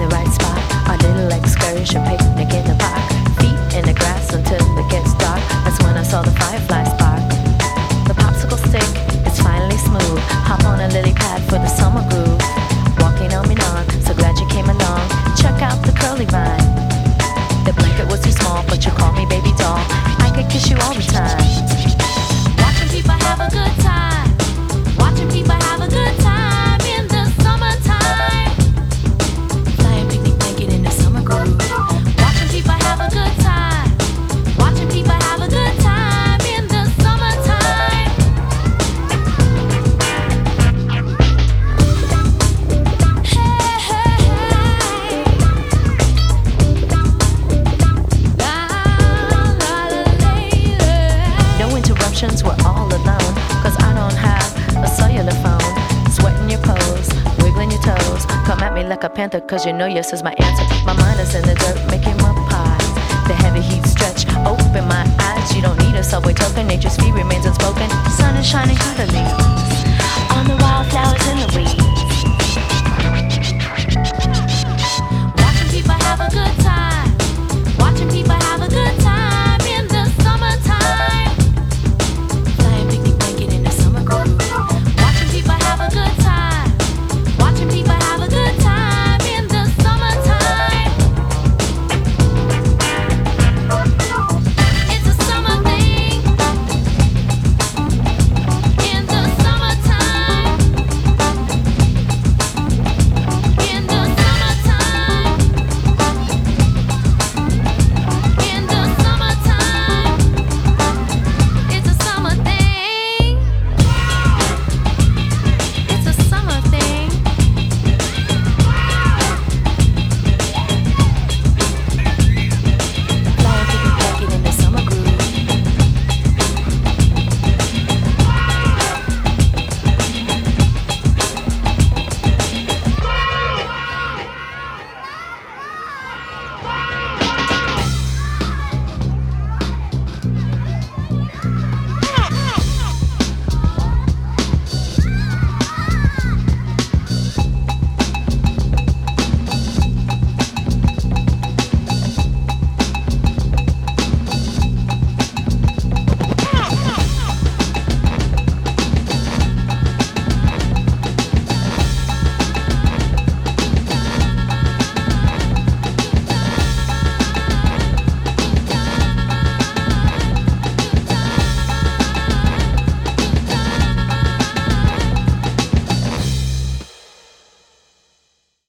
the right spot. A little excursion, picnic in the park. Feet in the grass until it gets dark. That's when I saw the fireflies spark. The popsicle stick is finally smooth. Hop on a lily pad for the summer groove. Walking on me on, so glad you came along. Check out the curly vine. The blanket was too small, but you call me baby doll. I could kiss you all the time. Watching people have a good Cause I don't have a cellular phone. Sweating your pose, wiggling your toes. Come at me like a panther, cause you know yes is my answer. My mind is in the dirt, making my pies. The heavy heat stretch, open my eyes. You don't need a subway token, nature's fee remains unspoken. Sun is shining leaves. On the wildflowers in the